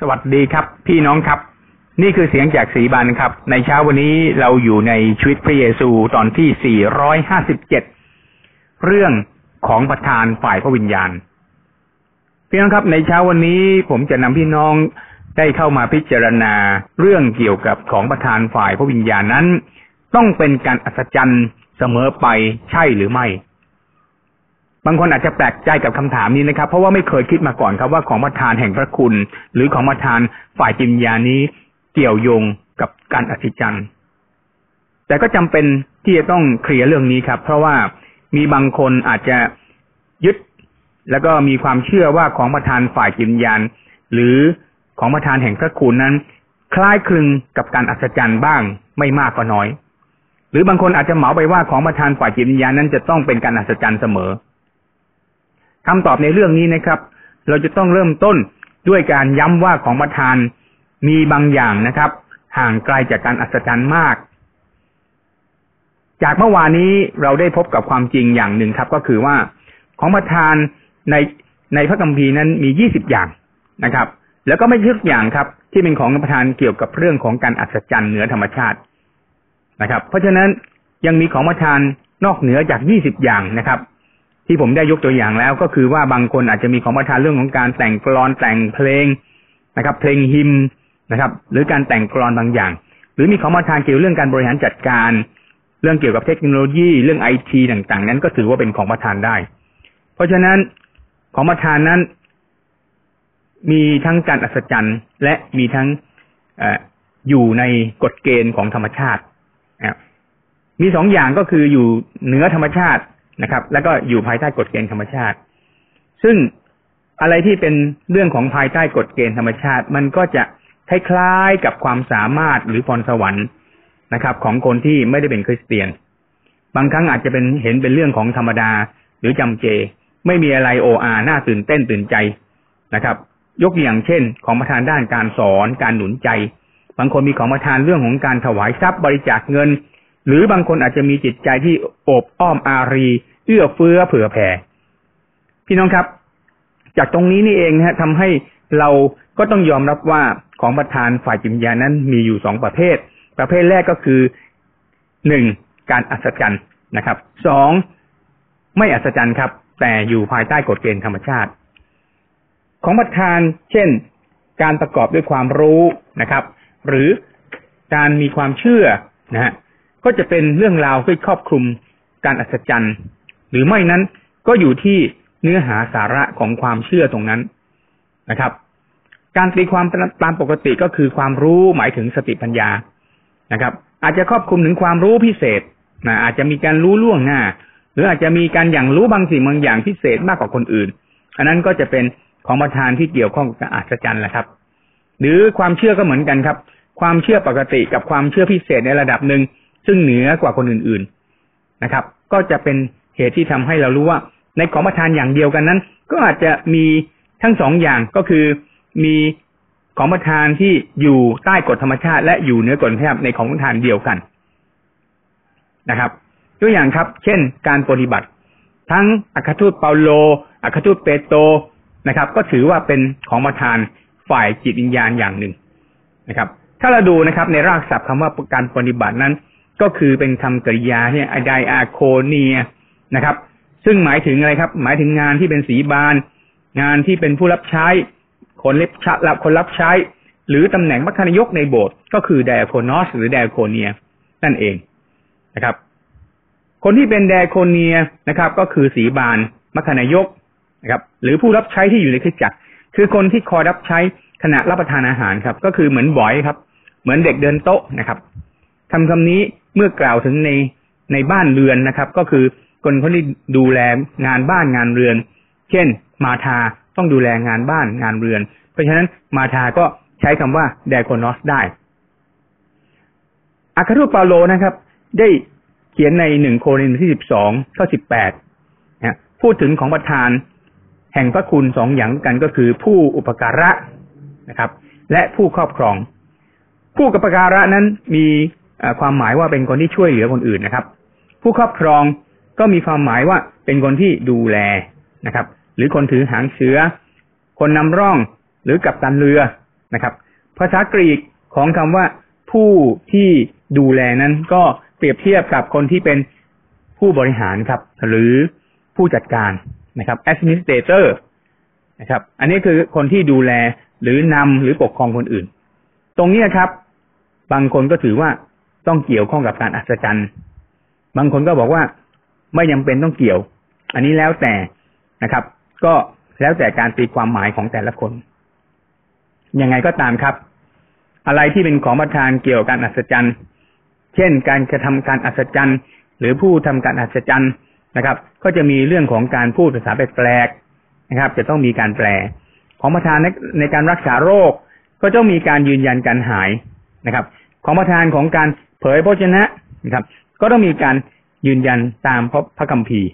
สวัสดีครับ พี่น้องครับ นี่คือเสียงจากสีบานครับ ในเช้าวันนี้เราอยู่ในชีวิตพระเยซูตอนที่ 457 เรื่องของประธานฝ่ายพระวิญญาณ พี่น้องครับในเช้าวันนี้ผมจะนำพี่น้องได้เข้ามาพิจารณาเรื่องเกี่ยวกับของประธานฝ่ายพระวิญญาณนั้น ต้องเป็นการอัศจรรย์เสมอไปใช่หรือไม่ บางคนอาจจะแปลกใจกับคำถามนี้นะครับ เพราะว่าไม่เคยคิดมาก่อนครับว่าของประธานแห่งพระคุณ หรือของประธานฝ่ายจิตวิญญาณนี้เกี่ยวโยงกับการอัศจรรย์แต่ก็จำเป็นที่จะต้องเคลียร์เรื่องนี้ครับ เพราะว่ามีบางคนอาจจะยึด แล้วก็มีความเชื่อว่าของประธานฝ่ายจิตวิญญาณ หรือของประธานแห่งพระคุณนั้น คล้ายคลึงกับการอัศจรรย์บ้างไม่มากก็น้อย หรือบางคนอาจจะเหมาไปว่าของประธานฝ่ายจิตวิญญาณนั้นจะต้องเป็นการอัศจรรย์เสมอ คำตอบในเรื่องนี้นะครับ เราจะต้องเริ่มต้นด้วยการย้ำว่าของประธานมีบางอย่างนะครับ ห่างไกลจากการอัศจรรย์มาก จากเมื่อวานนี้เราได้พบกับความจริงอย่างหนึ่งครับ ก็คือว่าของประธานในในพระคัมภีร์นั้นมียี่สิบอย่างนะครับ แล้วก็ไม่ทุกอย่างครับ ที่เป็นของประธานเกี่ยวกับเรื่องของการอัศจรรย์เหนือธรรมชาตินะครับ เพราะฉะนั้นยังมีของประธานนอกเหนือจากยี่สิบอย่างนะครับ ที่ผมได้ยกตัวอย่างแล้ว ก็คือว่าบางคนอาจจะมีของประทานเรื่องของการแต่งกลอนแต่งเพลงนะครับ เพลงฮิมนะครับ หรือการแต่งกลอนบางอย่าง หรือมีของประทานเกี่ยวเรื่องการบริหารจัดการ เรื่องเกี่ยวกับเทคโนโลยี เรื่องไอทีต่างๆ นั้นก็ถือว่าเป็นของประทานได้ เพราะฉะนั้นของประทานนั้น มีทั้งการอัศจรรย์ และมีทั้งออยู่ในกฎเกณฑ์ของธรรมชาติมีสองอย่างก็คืออยู่เหนือธรรมชาติ นะครับ แล้วก็อยู่ภายใต้กฎเกณฑ์ธรรมชาติ ซึ่งอะไรที่เป็นเรื่องของภายใต้กฎเกณฑ์ธรรมชาติ มันก็จะคล้ายๆกับความสามารถหรือพรสวรรค์นะครับ ของคนที่ไม่ได้เป็นคริสเตียน บางครั้งอาจจะเป็นเห็นเป็นเรื่องของธรรมดาหรือจำเจ ไม่มีอะไรโออาน่าตื่นเต้นตื่นใจนะครับ ยกอย่างเช่น ของประทานด้านการสอนการหนุนใจ บางคนมีของประทานเรื่องของการถวายทรัพย์บริจาคเงิน หรือบางคนอาจจะมีจิตใจที่โอบอ้อมอารี เอื้อเฟื้อเผื่อแผ่ พี่น้องครับ จากตรงนี้นี่เองนะฮะทำให้เราก็ต้องยอมรับว่าของประธานฝ่ายจิตวิญญาณนั้นมีอยู่สองประเภท ประเภทแรกก็คือหนึ่งการอัศจรรย์นะครับสองไม่อัศจรรย์ครับ แต่อยู่ภายใต้กฎเกณฑ์ธรรมชาติ ของประธานเช่น การประกอบด้วยความรู้นะครับ หรือการมีความเชื่อนะฮะ ก็จะเป็นเรื่องราวที่ครอบคลุมการอัศจรรย์ หรือไม่นั้นก็อยู่ที่เนื้อหาสาระของความเชื่อตรงนั้นนะครับ การตีความตามปกติก็คือความรู้หมายถึงสติปัญญานะครับ อาจจะครอบคลุมถึงความรู้พิเศษนะอาจจะมีการรู้ล่วงหน้า หรืออาจจะมีการอย่างรู้บางสิ่งบางอย่างพิเศษมากกว่าคนอื่น อันนั้นก็จะเป็นของประธานที่เกี่ยวข้องกับอัศจรรย์แหละครับ หรือความเชื่อก็เหมือนกันครับ ความเชื่อปกติกับความเชื่อพิเศษในระดับหนึ่ง ซึ่งเหนือกว่าคนอื่นๆนะครับ ก็จะเป็นเหตุที่ทำให้เรารู้ว่า ในของประทานอย่างเดียวกันนั้น ก็อาจจะมีทั้งสองอย่างก็คือมีของประทานที่อยู่ใต้กฎธรรมชาติ และอยู่เหนือกฎธรรมชาติในของประทานเดียวกันนะครับตัวอย่างครับ เช่น การปฏิบัติ ทั้งอัคทูตเปาโลอัคทูตเปโตรนะครับ ก็ถือว่าเป็นของประทานฝ่ายจิตวิญญาณอย่างหนึ่งนะครับ ถ้าเราดูนะครับ ในรากศัพท์คำว่าการปฏิบัตินั้น ก็คือเป็นคำกริยาเนี่ยไดอาโคเนียนะครับ ซึ่งหมายถึงอะไรครับ หมายถึงงานที่เป็นสีบาน งานที่เป็นผู้รับใช้ คนเล็บชรับคนรับใช้ หรือตำแหน่งมัคคณายกในโบสถ์ก็คือไดอาโคนอสหรือไดอาโคเนีย นั่นเองนะครับ คนที่เป็นไดอาโคเนียนะครับ ก็คือสีบานมัคคณายกนะครับ หรือผู้รับใช้ที่อยู่ในคริสตจักร คือคนที่คอยรับใช้ขณะรับประทานอาหารครับ ก็คือเหมือนบอยครับ เหมือนเด็กเดินโต๊ะนะครับคำคำนี้ เมื่อกล่าวถึงในในบ้านเรือนนะครับ ก็คือคนคนที่ดูแลงานบ้านงานเรือน เช่น มาทาต้องดูแลงานบ้านงานเรือน เพราะฉะนั้นมาทาก็ใช้คำว่าเดโคนอสได้อาคาทูปาโลนะครับ ได้เขียนในหนึ่งโครินธ์ที่สิบสองข้อสิบแปดพูดถึงของประธานแห่งพระคุณสองอย่างกันก็คือผู้อุปการะนะครับ และผู้ครอบครอง ผู้อุปการะนั้นมี ความหมายว่าเป็นคนที่ช่วยเหลือคนอื่นนะครับ ผู้ครอบครองก็มีความหมายว่าเป็นคนที่ดูแลนะครับ หรือคนถือหางเสือ คนนำร่องหรือกัปตันเรือนะครับ ภาษากรีกของคำว่าผู้ที่ดูแลนั้นก็เปรียบเทียบกับคนที่เป็นผู้บริหารครับ หรือผู้จัดการนะครับ administrator นะครับ อันนี้คือคนที่ดูแลหรือนำหรือปกครองคนอื่น ตรงนี้ครับ บางคนก็ถือว่า ต้องเกี่ยวข้องกับการอัศจรรย์ บางคนก็บอกว่าไม่ยังเป็นต้องเกี่ยว อันนี้แล้วแต่นะครับ ก็แล้วแต่การตีความหมายของแต่ละคน ยังไงก็ตามครับ อะไรที่เป็นของประทานเกี่ยวกับการอัศจรรย์ เช่น การกระทำการอัศจรรย์ หรือผู้ทำการอัศจรรย์นะครับ ก็จะมีเรื่องของการพูดภาษาแปลกๆนะครับ จะต้องมีการแปล ของประทานในการรักษาโรค ก็ต้องมีการยืนยันการหายนะครับ ของประทานของการ เผยพระชนะนะครับ ก็ต้องมีการยืนยันตามพระพระคัมภีร์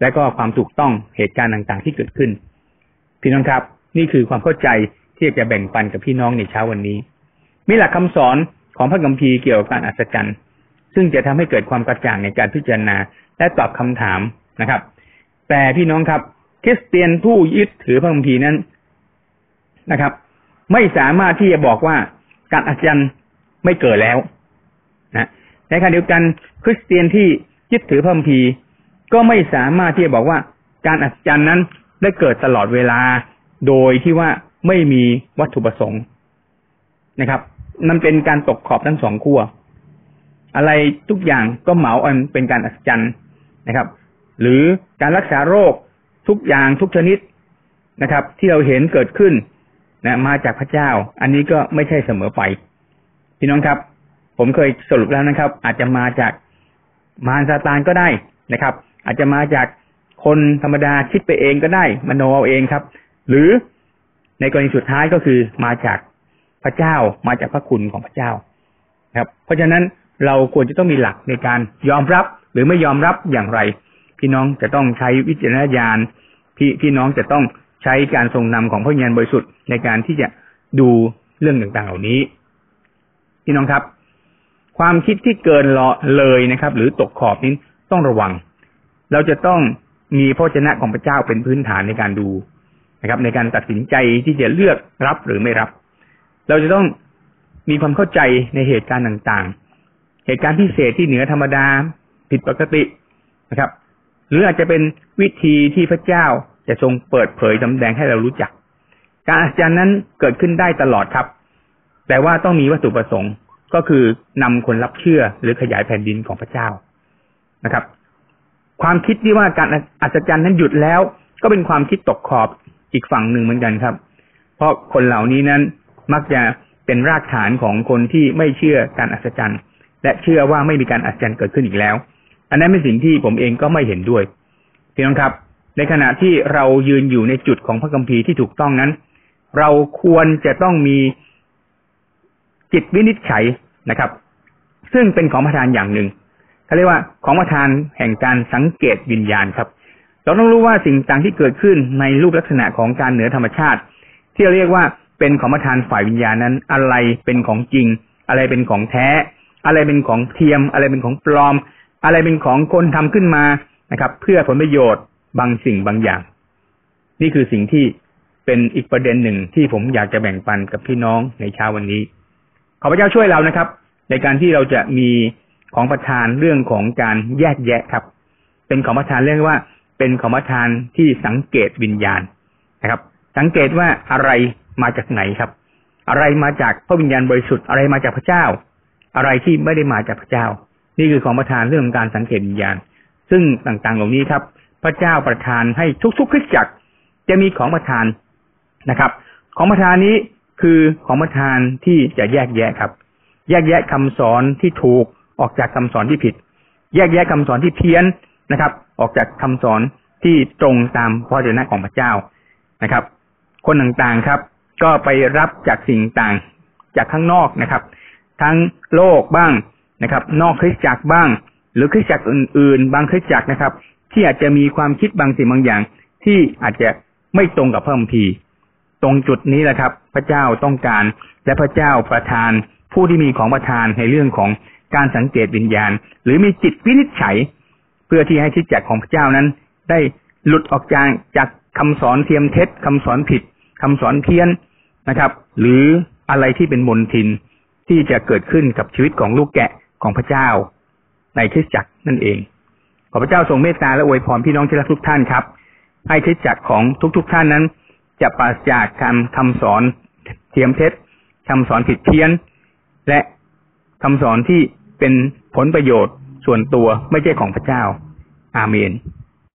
และก็ความถูกต้องเหตุการณ์ต่างๆที่เกิดขึ้น พี่น้องครับ นี่คือความเข้าใจที่จะแบ่งปันกับพี่น้องในเช้าวันนี้ มีหลักคำสอนของพระคัมภีร์เกี่ยวกับการอัศจรรย์ซึ่งจะทำให้เกิดความกระจ่างในการพิจารณาและตอบคำถามนะครับ แต่พี่น้องครับ คริสเตียนผู้ยึดถือพระคัมภีร์นั้นนะครับ ไม่สามารถที่จะบอกว่าการอัศจรรย์ไม่เกิดแล้ว นะในขณะเดียวกันคริสเตียนที่ยึดถือพระคัมภีร์ก็ไม่สามารถที่จะบอกว่าการอัศจรรย์นั้นได้เกิดตลอดเวลา โดยที่ว่าไม่มีวัตถุประสงค์นะครับ มันเป็นการตกขอบทั้งสองขั้วอะไรทุกอย่างก็เหมาอันเป็นการอัศจรรย์นะครับ หรือการรักษาโรคทุกอย่างทุกชนิดนะครับ ที่เราเห็นเกิดขึ้นนะมาจากพระเจ้า อันนี้ก็ไม่ใช่เสมอไป พี่น้องครับ ผมเคยสรุปแล้วนะครับ อาจจะมาจากมารซาตานก็ได้นะครับ อาจจะมาจากคนธรรมดาคิดไปเองก็ได้ มโนเอาเองครับ หรือในกรณีสุดท้ายก็คือมาจากพระเจ้ามาจากพระคุณของพระเจ้าครับ เพราะฉะนั้นเราควรจะต้องมีหลักในการยอมรับหรือไม่ยอมรับอย่างไร พี่น้องจะต้องใช้วิจารณญาณพี่พี่น้องจะต้องใช้การทรงนำของพระญาณบริสุทธิ์ในการที่จะดูเรื่องต่างๆเหล่านี้ พี่น้องครับ ความคิดที่เกินเลยนะครับ หรือตกขอบนี้ต้องระวัง เราจะต้องมีพระชนะของพระเจ้าเป็นพื้นฐานในการดูนะครับ ในการตัดสินใจที่จะเลือกรับหรือไม่รับ เราจะต้องมีความเข้าใจในเหตุการณ์ต่างๆ เหตุการณ์พิเศษที่เหนือธรรมดาผิดปกตินะครับ หรืออาจจะเป็นวิธีที่พระเจ้าจะทรงเปิดเผยจำแดงให้เรารู้จัก การอัศจรรย์นั้นเกิดขึ้นได้ตลอดครับ แต่ว่าต้องมีวัตถุประสงค์ ก็คือนำคนรับเชื่อหรือขยายแผ่นดินของพระเจ้านะครับ ความคิดที่ว่าการอัศจรรย์นั้นหยุดแล้ว ก็เป็นความคิดตกขอบอีกฝั่งหนึ่งเหมือนกันครับ เพราะคนเหล่านี้นั้นมักจะเป็นรากฐานของคนที่ไม่เชื่อการอัศจรรย์ และเชื่อว่าไม่มีการอัศจรรย์เกิดขึ้นอีกแล้ว อันนั้นเป็นสิ่งที่ผมเองก็ไม่เห็นด้วยพี่น้องครับ ในขณะที่เรายืนอยู่ในจุดของพระคัมภีร์ที่ถูกต้องนั้น เราควรจะต้องมีจิตวินิจฉัย นะครับ ซึ่งเป็นของประทานอย่างหนึ่งเขาเรียกว่าของประทานแห่งการสังเกตวิญญาณครับ เราต้องรู้ว่าสิ่งต่างที่เกิดขึ้นในรูปลักษณะของการเหนือธรรมชาติ ที่เราเรียกว่าเป็นของประทานฝ่ายวิญญาณนั้น อะไรเป็นของจริง อะไรเป็นของแท้ อะไรเป็นของเทียม อะไรเป็นของปลอม อะไรเป็นของคนทำขึ้นมานะครับ เพื่อผลประโยชน์บางสิ่งบางอย่าง นี่คือสิ่งที่เป็นอีกประเด็นหนึ่งที่ผมอยากจะแบ่งปันกับพี่น้องในเช้าวันนี้ ขอพระเจ้าช่วยเรานะครับ ในการที่เราจะมีของประทานเรื่องของการแยกแยะครับ เป็นของประทานเรียกว่า เป็นของประทานที่สังเกตวิญญาณนะครับ สังเกตว่าอะไรมาจากไหนครับ อะไรมาจากพระวิญญาณบริสุทธิ์อะไรมาจากพระเจ้า อะไรที่ไม่ได้มาจากพระเจ้า นี่คือของประทานเรื่องของการสังเกตวิญญาณ ซึ่งต่างๆ เหล่านี้ครับ พระเจ้าประทานให้ทุกๆคริสตจักรจะมีของประทานนะครับ ของประทานนี้ คือของประทานที่จะแยกแยะครับ แยกแยะคำสอนที่ถูกออกจากคำสอนที่ผิด แยกแยะคำสอนที่เพี้ยนนะครับ ออกจากคำสอนที่ตรงตามพระเจ้าของพระเจ้านะครับ คนต่างๆครับ ก็ไปรับจากสิ่งต่างจากข้างนอกนะครับ ทั้งโลกบ้างนะครับ นอกคริสตจักรบ้าง หรือคริสตจักรอื่น ๆ บางคริสตจักรนะครับ ที่อาจจะมีความคิดบางสิ่งบางอย่าง ที่อาจจะไม่ตรงกับพระคัมภีร์ ตรงจุดนี้แหละครับ พระเจ้าต้องการ และพระเจ้าประทาน ผู้ที่มีของประทานในเรื่องของการสังเกตวิญญาณ หรือมีจิตวินิจฉัย เพื่อที่ให้คิดจักของพระเจ้านั้น ได้หลุดออกจากจากคำสอนเทียมเท็จคำสอนผิดคำสอนเพี้ยนนะครับ หรืออะไรที่เป็นมนทินที่จะเกิดขึ้นกับชีวิตของลูกแกะของพระเจ้า ในคริสตจักรนั่นเองขอพระเจ้าทรงเมตตาและอวยพรพี่น้องที่รักทุกท่านครับ ให้คริสตจักรของทุกๆทท่านนั้น จะปราศจากคำคำสอนเทียมเท็จคำสอนผิดเพี้ยน และคำสอนที่เป็นผลประโยชน์ส่วนตัวไม่ใช่ของพระเจ้า อาเมน